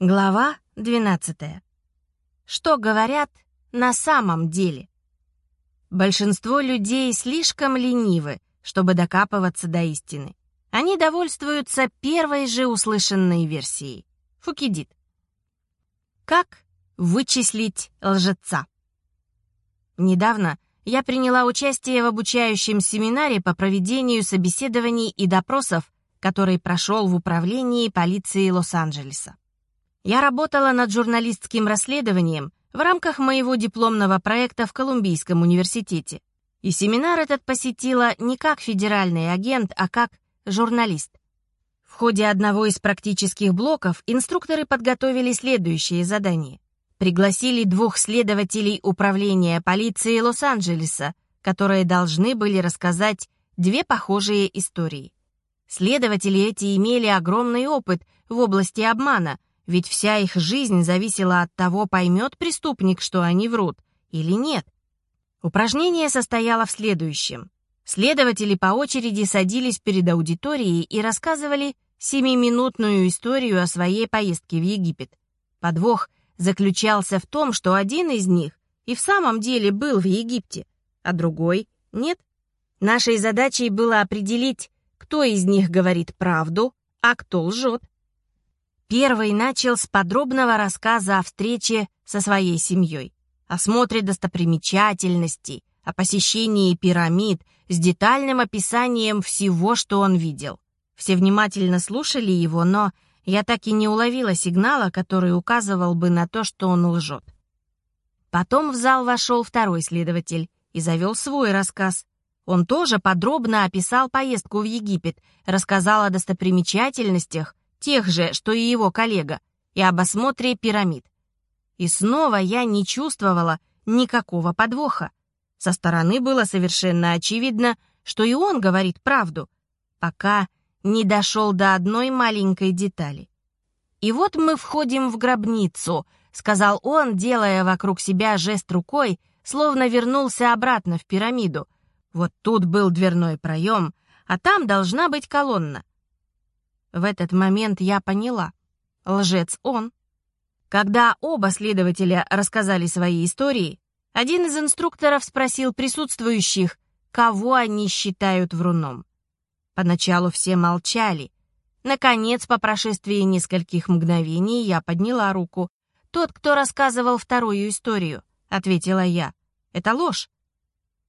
Глава 12. Что говорят на самом деле? Большинство людей слишком ленивы, чтобы докапываться до истины. Они довольствуются первой же услышанной версией. Фукидид. Как вычислить лжеца? Недавно я приняла участие в обучающем семинаре по проведению собеседований и допросов, который прошел в управлении полиции Лос-Анджелеса. Я работала над журналистским расследованием в рамках моего дипломного проекта в Колумбийском университете. И семинар этот посетила не как федеральный агент, а как журналист. В ходе одного из практических блоков инструкторы подготовили следующее задание. Пригласили двух следователей управления полиции Лос-Анджелеса, которые должны были рассказать две похожие истории. Следователи эти имели огромный опыт в области обмана, ведь вся их жизнь зависела от того, поймет преступник, что они врут, или нет. Упражнение состояло в следующем. Следователи по очереди садились перед аудиторией и рассказывали семиминутную историю о своей поездке в Египет. Подвох заключался в том, что один из них и в самом деле был в Египте, а другой — нет. Нашей задачей было определить, кто из них говорит правду, а кто лжет. Первый начал с подробного рассказа о встрече со своей семьей, осмотре достопримечательностей, о посещении пирамид с детальным описанием всего, что он видел. Все внимательно слушали его, но я так и не уловила сигнала, который указывал бы на то, что он лжет. Потом в зал вошел второй следователь и завел свой рассказ. Он тоже подробно описал поездку в Египет, рассказал о достопримечательностях, тех же, что и его коллега, и об осмотре пирамид. И снова я не чувствовала никакого подвоха. Со стороны было совершенно очевидно, что и он говорит правду, пока не дошел до одной маленькой детали. «И вот мы входим в гробницу», — сказал он, делая вокруг себя жест рукой, словно вернулся обратно в пирамиду. Вот тут был дверной проем, а там должна быть колонна. В этот момент я поняла. Лжец он. Когда оба следователя рассказали свои истории, один из инструкторов спросил присутствующих, кого они считают вруном. Поначалу все молчали. Наконец, по прошествии нескольких мгновений, я подняла руку. «Тот, кто рассказывал вторую историю», — ответила я. «Это ложь».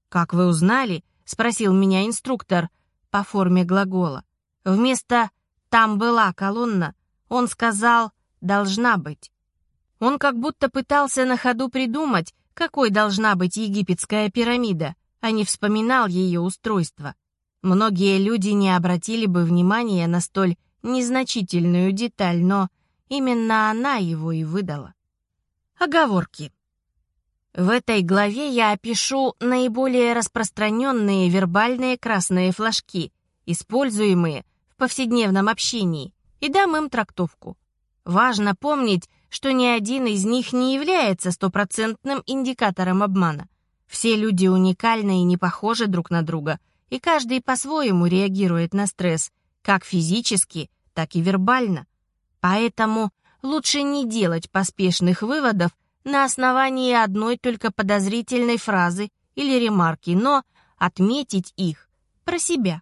«Как вы узнали?» — спросил меня инструктор по форме глагола. Вместо там была колонна. Он сказал «должна быть». Он как будто пытался на ходу придумать, какой должна быть египетская пирамида, а не вспоминал ее устройство. Многие люди не обратили бы внимания на столь незначительную деталь, но именно она его и выдала. Оговорки. В этой главе я опишу наиболее распространенные вербальные красные флажки, используемые повседневном общении и дам им трактовку. Важно помнить, что ни один из них не является стопроцентным индикатором обмана. Все люди уникальны и не похожи друг на друга, и каждый по-своему реагирует на стресс, как физически, так и вербально. Поэтому лучше не делать поспешных выводов на основании одной только подозрительной фразы или ремарки, но отметить их про себя.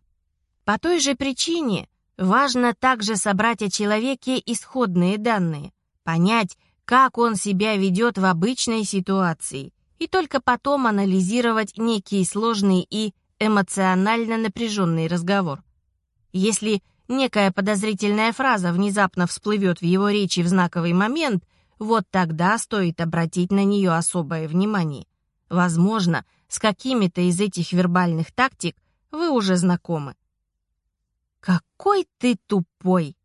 По той же причине важно также собрать о человеке исходные данные, понять, как он себя ведет в обычной ситуации, и только потом анализировать некий сложный и эмоционально напряженный разговор. Если некая подозрительная фраза внезапно всплывет в его речи в знаковый момент, вот тогда стоит обратить на нее особое внимание. Возможно, с какими-то из этих вербальных тактик вы уже знакомы. «Какой ты тупой!»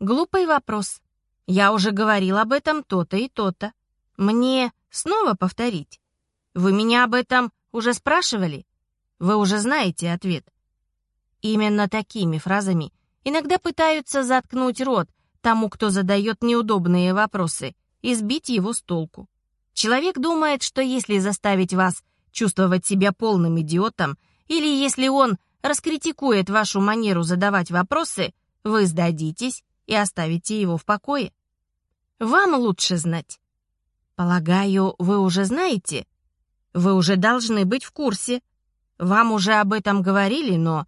Глупый вопрос. Я уже говорил об этом то-то и то-то. Мне снова повторить? Вы меня об этом уже спрашивали? Вы уже знаете ответ. Именно такими фразами иногда пытаются заткнуть рот тому, кто задает неудобные вопросы, и сбить его с толку. Человек думает, что если заставить вас чувствовать себя полным идиотом, или если он раскритикует вашу манеру задавать вопросы, вы сдадитесь и оставите его в покое. вам лучше знать. Полагаю, вы уже знаете? Вы уже должны быть в курсе. Вам уже об этом говорили, но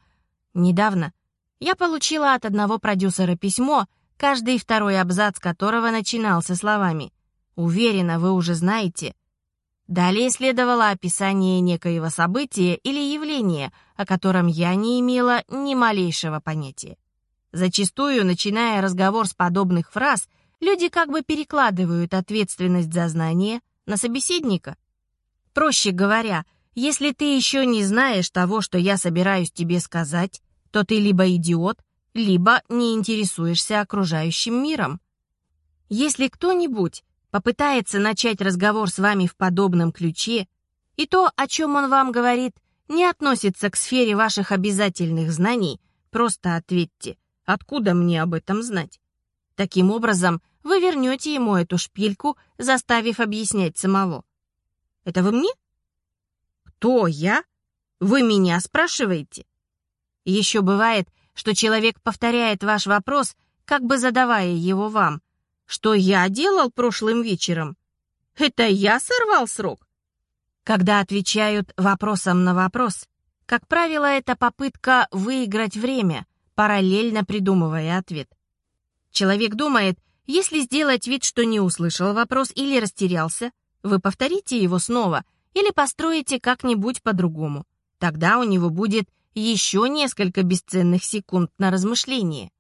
недавно я получила от одного продюсера письмо, каждый второй абзац которого начинался словами «Уверена, вы уже знаете». Далее следовало описание некоего события или явления, о котором я не имела ни малейшего понятия. Зачастую, начиная разговор с подобных фраз, люди как бы перекладывают ответственность за знание на собеседника. Проще говоря, если ты еще не знаешь того, что я собираюсь тебе сказать, то ты либо идиот, либо не интересуешься окружающим миром. Если кто-нибудь попытается начать разговор с вами в подобном ключе, и то, о чем он вам говорит, не относится к сфере ваших обязательных знаний, просто ответьте, откуда мне об этом знать? Таким образом, вы вернете ему эту шпильку, заставив объяснять самого. Это вы мне? Кто я? Вы меня спрашиваете? Еще бывает, что человек повторяет ваш вопрос, как бы задавая его вам. Что я делал прошлым вечером? Это я сорвал срок? Когда отвечают вопросом на вопрос, как правило, это попытка выиграть время, параллельно придумывая ответ. Человек думает, если сделать вид, что не услышал вопрос или растерялся, вы повторите его снова или построите как-нибудь по-другому. Тогда у него будет еще несколько бесценных секунд на размышление.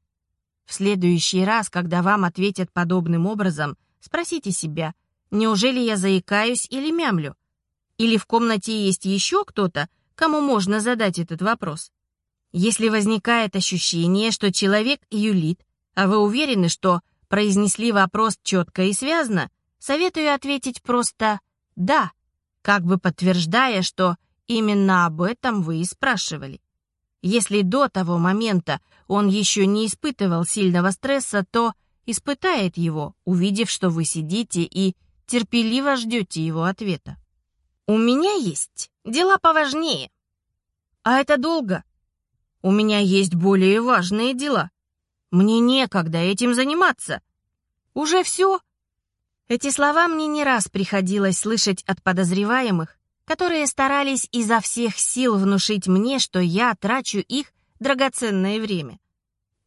В следующий раз, когда вам ответят подобным образом, спросите себя, неужели я заикаюсь или мямлю? Или в комнате есть еще кто-то, кому можно задать этот вопрос? Если возникает ощущение, что человек юлит, а вы уверены, что произнесли вопрос четко и связно, советую ответить просто «да», как бы подтверждая, что именно об этом вы и спрашивали. Если до того момента он еще не испытывал сильного стресса, то испытает его, увидев, что вы сидите и терпеливо ждете его ответа. «У меня есть дела поважнее». «А это долго?» «У меня есть более важные дела». Мне некогда этим заниматься. Уже все? Эти слова мне не раз приходилось слышать от подозреваемых, которые старались изо всех сил внушить мне, что я трачу их драгоценное время.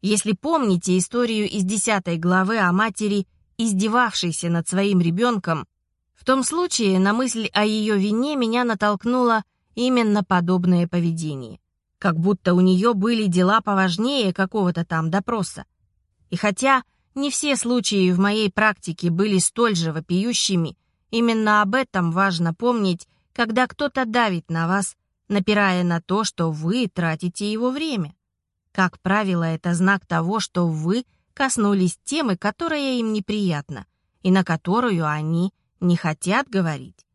Если помните историю из десятой главы о матери, издевавшейся над своим ребенком, в том случае на мысль о ее вине меня натолкнуло именно подобное поведение как будто у нее были дела поважнее какого-то там допроса. И хотя не все случаи в моей практике были столь же вопиющими, именно об этом важно помнить, когда кто-то давит на вас, напирая на то, что вы тратите его время. Как правило, это знак того, что вы коснулись темы, которая им неприятна, и на которую они не хотят говорить.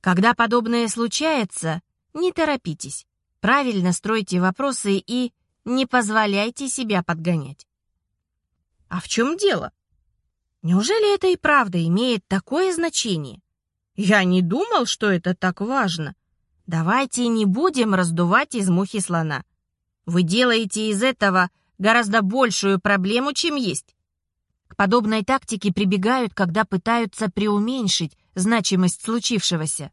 Когда подобное случается, не торопитесь. Правильно стройте вопросы и не позволяйте себя подгонять. А в чем дело? Неужели это и правда имеет такое значение? Я не думал, что это так важно. Давайте не будем раздувать из мухи слона. Вы делаете из этого гораздо большую проблему, чем есть. К подобной тактике прибегают, когда пытаются преуменьшить значимость случившегося.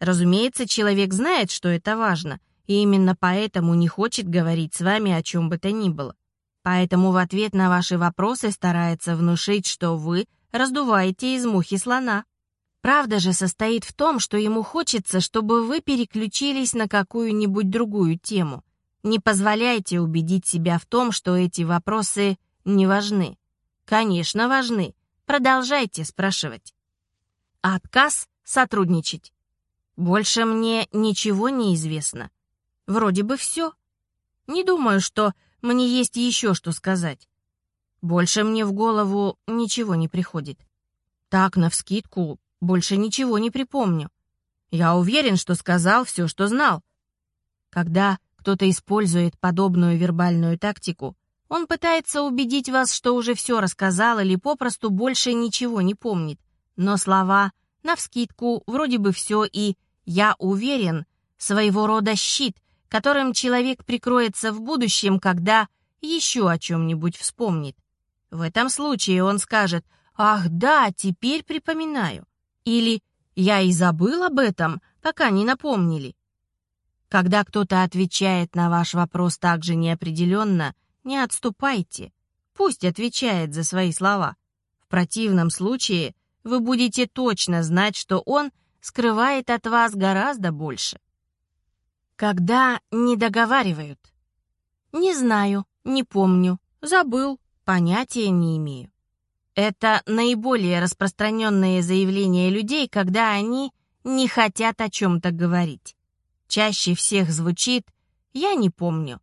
Разумеется, человек знает, что это важно, и именно поэтому не хочет говорить с вами о чем бы то ни было. Поэтому в ответ на ваши вопросы старается внушить, что вы раздуваете из мухи слона. Правда же состоит в том, что ему хочется, чтобы вы переключились на какую-нибудь другую тему. Не позволяйте убедить себя в том, что эти вопросы не важны. Конечно, важны. Продолжайте спрашивать. Отказ сотрудничать. Больше мне ничего не известно. Вроде бы все. Не думаю, что мне есть еще что сказать. Больше мне в голову ничего не приходит. Так, навскидку, больше ничего не припомню. Я уверен, что сказал все, что знал. Когда кто-то использует подобную вербальную тактику, он пытается убедить вас, что уже все рассказал или попросту больше ничего не помнит. Но слова «навскидку», «вроде бы все» и «я уверен» — своего рода щит, которым человек прикроется в будущем, когда еще о чем-нибудь вспомнит. В этом случае он скажет «Ах да, теперь припоминаю». Или «Я и забыл об этом, пока не напомнили». Когда кто-то отвечает на ваш вопрос так же неопределенно, не отступайте. Пусть отвечает за свои слова. В противном случае вы будете точно знать, что он скрывает от вас гораздо больше. Когда не договаривают. Не знаю, не помню, забыл, понятия не имею. Это наиболее распространенное заявление людей, когда они не хотят о чем-то говорить. Чаще всех звучит «я не помню».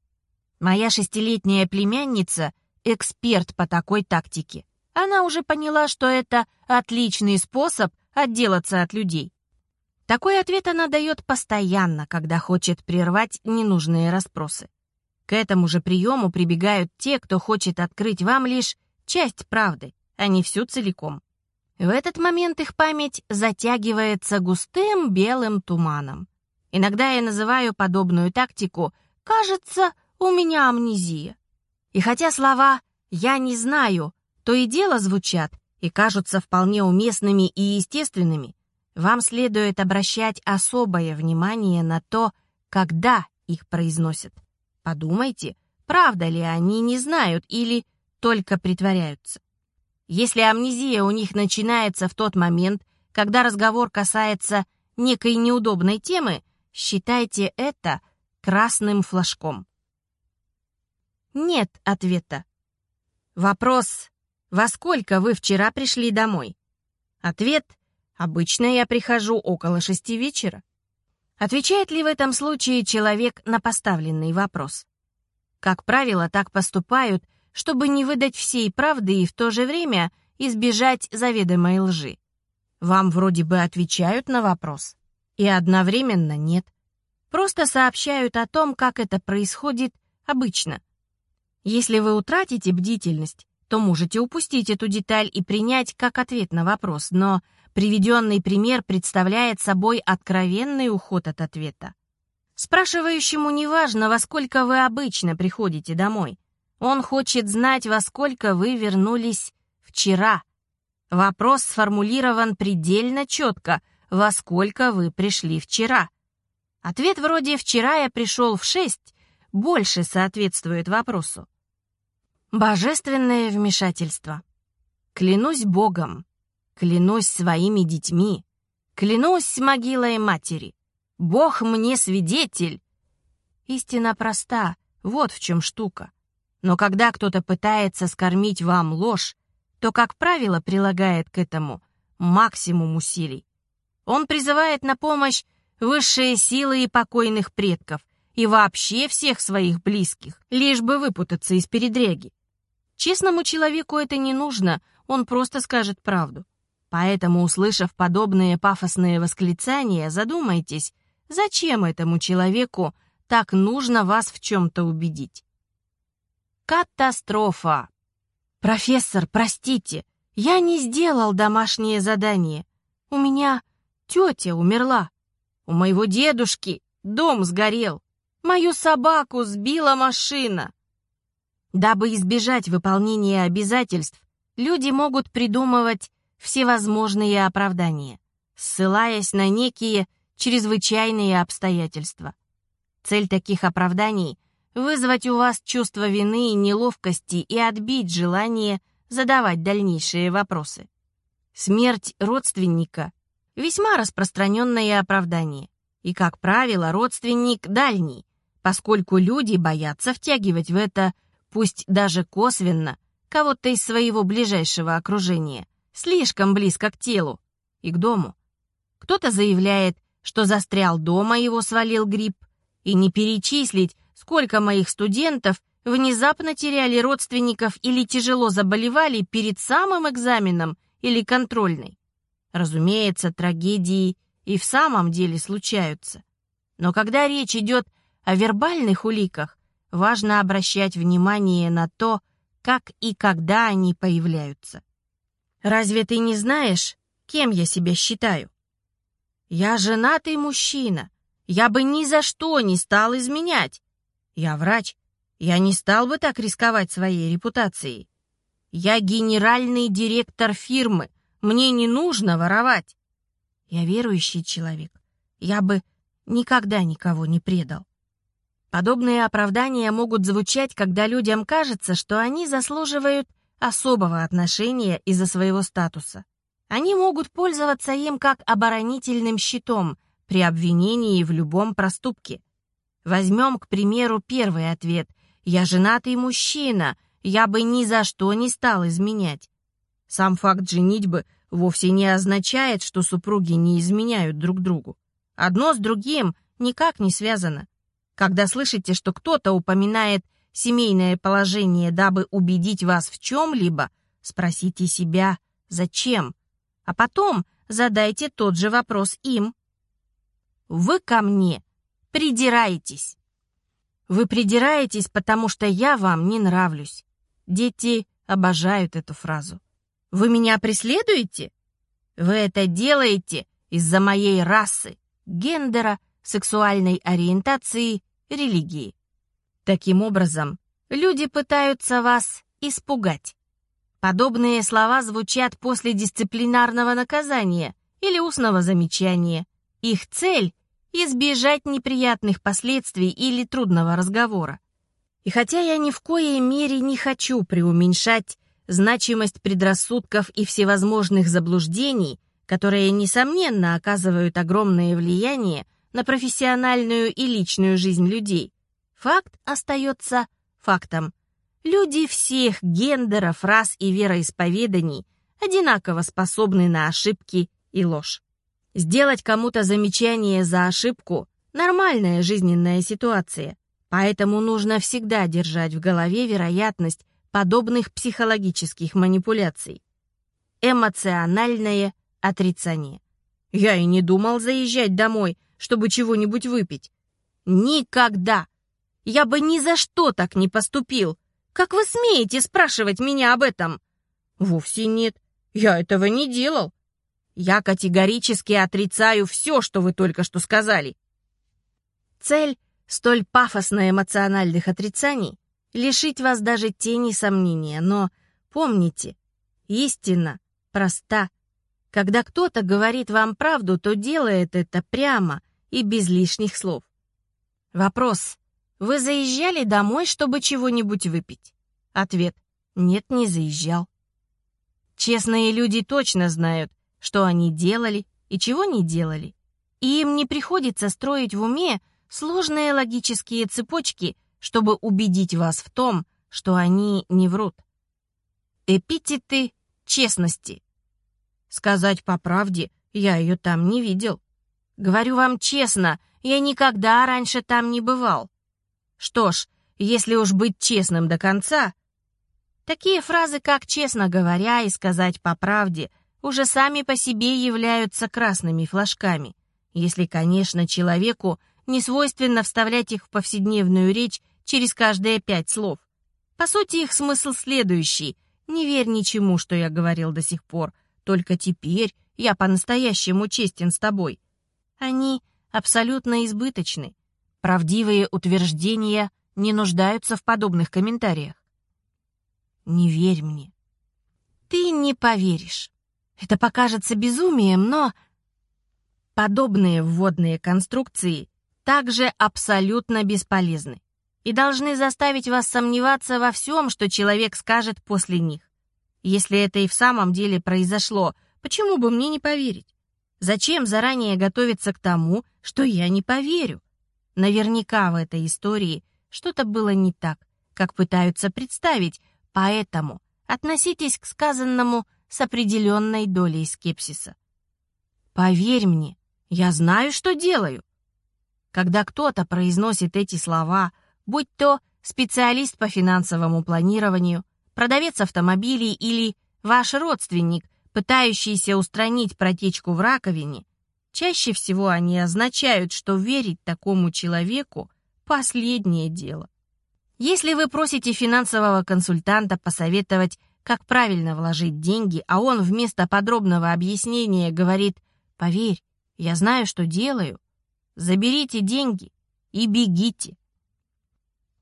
Моя шестилетняя племянница — эксперт по такой тактике. Она уже поняла, что это отличный способ отделаться от людей. Такой ответ она дает постоянно, когда хочет прервать ненужные расспросы. К этому же приему прибегают те, кто хочет открыть вам лишь часть правды, а не всю целиком. В этот момент их память затягивается густым белым туманом. Иногда я называю подобную тактику «кажется, у меня амнезия». И хотя слова «я не знаю» то и дело звучат и кажутся вполне уместными и естественными, вам следует обращать особое внимание на то, когда их произносят. Подумайте, правда ли они не знают или только притворяются. Если амнезия у них начинается в тот момент, когда разговор касается некой неудобной темы, считайте это красным флажком. Нет ответа. Вопрос «Во сколько вы вчера пришли домой?» Ответ «Обычно я прихожу около шести вечера». Отвечает ли в этом случае человек на поставленный вопрос? Как правило, так поступают, чтобы не выдать всей правды и в то же время избежать заведомой лжи. Вам вроде бы отвечают на вопрос, и одновременно нет. Просто сообщают о том, как это происходит обычно. Если вы утратите бдительность, то можете упустить эту деталь и принять как ответ на вопрос, но приведенный пример представляет собой откровенный уход от ответа. Спрашивающему не важно, во сколько вы обычно приходите домой. Он хочет знать, во сколько вы вернулись вчера. Вопрос сформулирован предельно четко, во сколько вы пришли вчера. Ответ вроде «вчера я пришел в шесть» больше соответствует вопросу. Божественное вмешательство. Клянусь Богом, клянусь своими детьми, клянусь могилой матери. Бог мне свидетель. Истина проста, вот в чем штука. Но когда кто-то пытается скормить вам ложь, то, как правило, прилагает к этому максимум усилий. Он призывает на помощь высшие силы и покойных предков, и вообще всех своих близких, лишь бы выпутаться из передряги. Честному человеку это не нужно, он просто скажет правду. Поэтому, услышав подобные пафосные восклицания, задумайтесь, зачем этому человеку так нужно вас в чем-то убедить. Катастрофа! Профессор, простите, я не сделал домашнее задание. У меня тетя умерла. У моего дедушки дом сгорел. Мою собаку сбила машина. Дабы избежать выполнения обязательств, люди могут придумывать всевозможные оправдания, ссылаясь на некие чрезвычайные обстоятельства. Цель таких оправданий — вызвать у вас чувство вины и неловкости и отбить желание задавать дальнейшие вопросы. Смерть родственника — весьма распространенное оправдание. И, как правило, родственник дальний, поскольку люди боятся втягивать в это пусть даже косвенно, кого-то из своего ближайшего окружения, слишком близко к телу и к дому. Кто-то заявляет, что застрял дома, его свалил грипп, и не перечислить, сколько моих студентов внезапно теряли родственников или тяжело заболевали перед самым экзаменом или контрольной. Разумеется, трагедии и в самом деле случаются. Но когда речь идет о вербальных уликах, важно обращать внимание на то, как и когда они появляются. Разве ты не знаешь, кем я себя считаю? Я женатый мужчина. Я бы ни за что не стал изменять. Я врач. Я не стал бы так рисковать своей репутацией. Я генеральный директор фирмы. Мне не нужно воровать. Я верующий человек. Я бы никогда никого не предал. Подобные оправдания могут звучать, когда людям кажется, что они заслуживают особого отношения из-за своего статуса. Они могут пользоваться им как оборонительным щитом при обвинении в любом проступке. Возьмем, к примеру, первый ответ. «Я женатый мужчина, я бы ни за что не стал изменять». Сам факт женитьбы вовсе не означает, что супруги не изменяют друг другу. Одно с другим никак не связано. Когда слышите, что кто-то упоминает семейное положение, дабы убедить вас в чем-либо, спросите себя «Зачем?», а потом задайте тот же вопрос им. Вы ко мне придираетесь. Вы придираетесь, потому что я вам не нравлюсь. Дети обожают эту фразу. Вы меня преследуете? Вы это делаете из-за моей расы, гендера, сексуальной ориентации, религии. Таким образом, люди пытаются вас испугать. Подобные слова звучат после дисциплинарного наказания или устного замечания. Их цель — избежать неприятных последствий или трудного разговора. И хотя я ни в коей мере не хочу преуменьшать значимость предрассудков и всевозможных заблуждений, которые, несомненно, оказывают огромное влияние на профессиональную и личную жизнь людей, факт остается фактом. Люди всех гендеров, рас и вероисповеданий одинаково способны на ошибки и ложь. Сделать кому-то замечание за ошибку – нормальная жизненная ситуация, поэтому нужно всегда держать в голове вероятность подобных психологических манипуляций. Эмоциональное отрицание. Я и не думал заезжать домой, чтобы чего-нибудь выпить. Никогда! Я бы ни за что так не поступил. Как вы смеете спрашивать меня об этом? Вовсе нет. Я этого не делал. Я категорически отрицаю все, что вы только что сказали. Цель столь пафосно-эмоциональных отрицаний лишить вас даже тени сомнения, но помните, истина проста. Когда кто-то говорит вам правду, то делает это прямо и без лишних слов. Вопрос. Вы заезжали домой, чтобы чего-нибудь выпить? Ответ. Нет, не заезжал. Честные люди точно знают, что они делали и чего не делали. И им не приходится строить в уме сложные логические цепочки чтобы убедить вас в том, что они не врут. Эпитеты честности. Сказать по правде, я ее там не видел. Говорю вам честно, я никогда раньше там не бывал. Что ж, если уж быть честным до конца... Такие фразы, как «честно говоря» и «сказать по правде» уже сами по себе являются красными флажками, если, конечно, человеку не свойственно вставлять их в повседневную речь через каждые пять слов. По сути, их смысл следующий. Не верь ничему, что я говорил до сих пор. Только теперь я по-настоящему честен с тобой. Они абсолютно избыточны. Правдивые утверждения не нуждаются в подобных комментариях. Не верь мне. Ты не поверишь. Это покажется безумием, но... Подобные вводные конструкции также абсолютно бесполезны и должны заставить вас сомневаться во всем, что человек скажет после них. Если это и в самом деле произошло, почему бы мне не поверить? Зачем заранее готовиться к тому, что я не поверю? Наверняка в этой истории что-то было не так, как пытаются представить, поэтому относитесь к сказанному с определенной долей скепсиса. Поверь мне, я знаю, что делаю. Когда кто-то произносит эти слова – будь то специалист по финансовому планированию, продавец автомобилей или ваш родственник, пытающийся устранить протечку в раковине, чаще всего они означают, что верить такому человеку – последнее дело. Если вы просите финансового консультанта посоветовать, как правильно вложить деньги, а он вместо подробного объяснения говорит «Поверь, я знаю, что делаю», заберите деньги и бегите.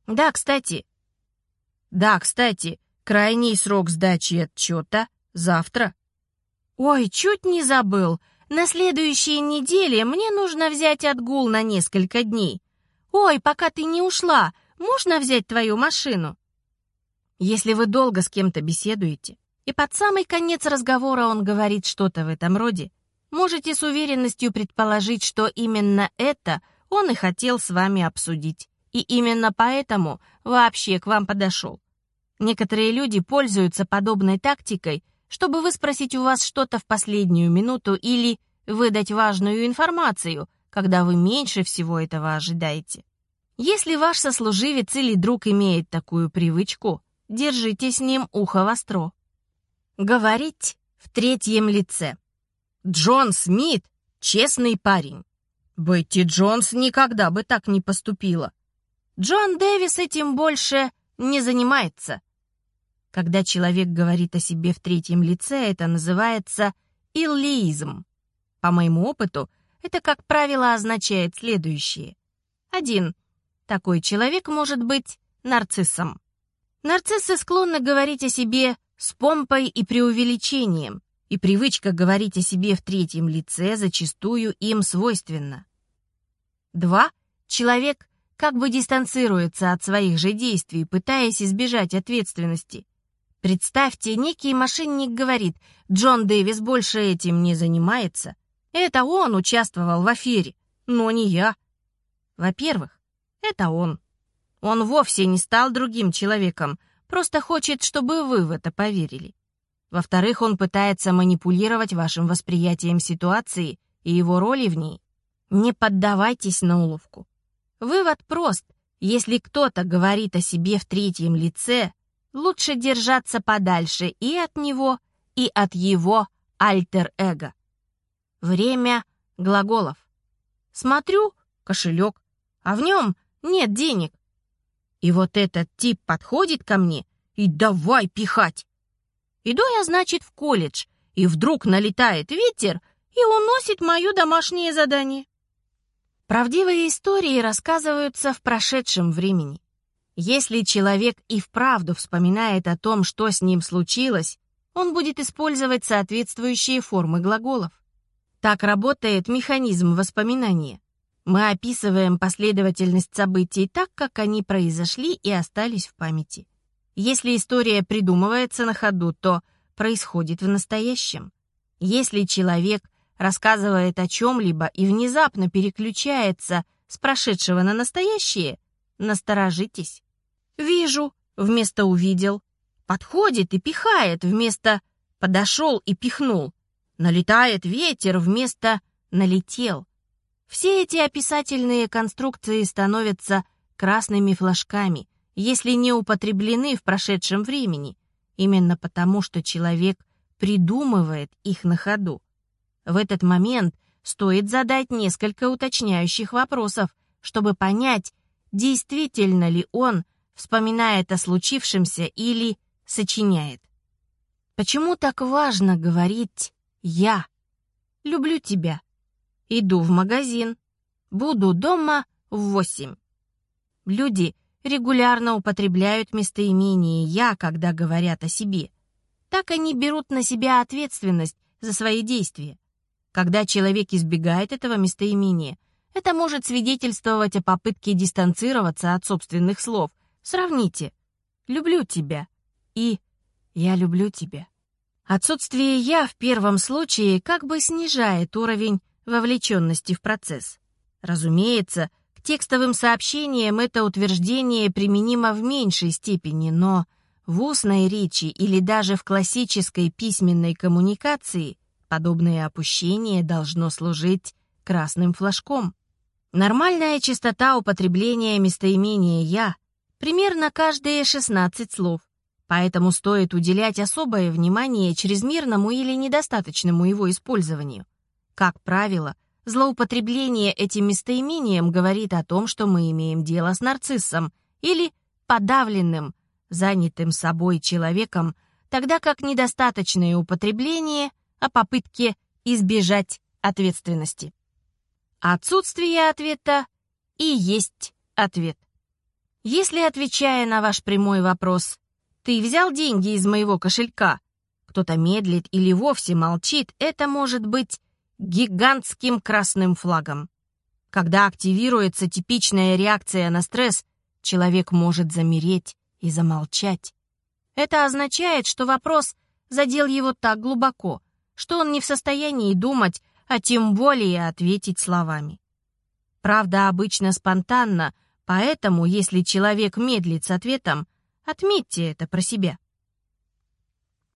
Да, кстати. Да, кстати, Крайний срок сдачи отчета завтра. Ой, чуть не забыл. На следующей неделе мне нужно взять отгул на несколько дней. Ой, пока ты не ушла, можно взять твою машину? Если вы долго с кем-то беседуете, и под самый конец разговора он говорит что-то в этом роде, можете с уверенностью предположить, что именно это он и хотел с вами обсудить, и именно поэтому вообще к вам подошел. Некоторые люди пользуются подобной тактикой, чтобы выспросить у вас что-то в последнюю минуту или выдать важную информацию, когда вы меньше всего этого ожидаете. Если ваш сослуживец или друг имеет такую привычку, держите с ним ухо востро. Говорить в третьем лице. Джон Смит — честный парень. Бетти Джонс никогда бы так не поступила. Джон Дэвис этим больше не занимается. Когда человек говорит о себе в третьем лице, это называется иллеизм. По моему опыту, это, как правило, означает следующее. Один. Такой человек может быть нарциссом. Нарциссы склонны говорить о себе с помпой и преувеличением, и привычка говорить о себе в третьем лице зачастую им свойственна. Два. Человек как бы дистанцируется от своих же действий, пытаясь избежать ответственности. Представьте, некий мошенник говорит, Джон Дэвис больше этим не занимается. Это он участвовал в афере, но не я. Во-первых, это он. Он вовсе не стал другим человеком, просто хочет, чтобы вы в это поверили. Во-вторых, он пытается манипулировать вашим восприятием ситуации и его роли в ней. Не поддавайтесь на уловку. Вывод прост. Если кто-то говорит о себе в третьем лице, лучше держаться подальше и от него, и от его альтер-эго. Время глаголов. Смотрю, кошелек, а в нем нет денег. И вот этот тип подходит ко мне и давай пихать. Иду я, значит, в колледж, и вдруг налетает ветер и уносит мое домашнее задание. Правдивые истории рассказываются в прошедшем времени. Если человек и вправду вспоминает о том, что с ним случилось, он будет использовать соответствующие формы глаголов. Так работает механизм воспоминания. Мы описываем последовательность событий так, как они произошли и остались в памяти. Если история придумывается на ходу, то происходит в настоящем. Если человек рассказывает о чем-либо и внезапно переключается с прошедшего на настоящее, насторожитесь. «Вижу» вместо «увидел», подходит и пихает вместо «подошел и пихнул», Налетает ветер вместо «налетел». Все эти описательные конструкции становятся красными флажками, если не употреблены в прошедшем времени, именно потому, что человек придумывает их на ходу. В этот момент стоит задать несколько уточняющих вопросов, чтобы понять, действительно ли он вспоминает о случившемся или сочиняет. Почему так важно говорить я люблю тебя. Иду в магазин. Буду дома в восемь. Люди регулярно употребляют местоимение «я», когда говорят о себе. Так они берут на себя ответственность за свои действия. Когда человек избегает этого местоимения, это может свидетельствовать о попытке дистанцироваться от собственных слов. Сравните «люблю тебя» и «я люблю тебя». Отсутствие «я» в первом случае как бы снижает уровень вовлеченности в процесс. Разумеется, к текстовым сообщениям это утверждение применимо в меньшей степени, но в устной речи или даже в классической письменной коммуникации подобное опущение должно служить красным флажком. Нормальная частота употребления местоимения «я» примерно каждые 16 слов – Поэтому стоит уделять особое внимание чрезмерному или недостаточному его использованию. Как правило, злоупотребление этим местоимением говорит о том, что мы имеем дело с нарциссом или подавленным, занятым собой человеком, тогда как недостаточное употребление о попытке избежать ответственности. Отсутствие ответа и есть ответ. Если, отвечая на ваш прямой вопрос, «Ты взял деньги из моего кошелька?» Кто-то медлит или вовсе молчит, это может быть гигантским красным флагом. Когда активируется типичная реакция на стресс, человек может замереть и замолчать. Это означает, что вопрос задел его так глубоко, что он не в состоянии думать, а тем более ответить словами. Правда обычно спонтанна, поэтому, если человек медлит с ответом, отметьте это про себя.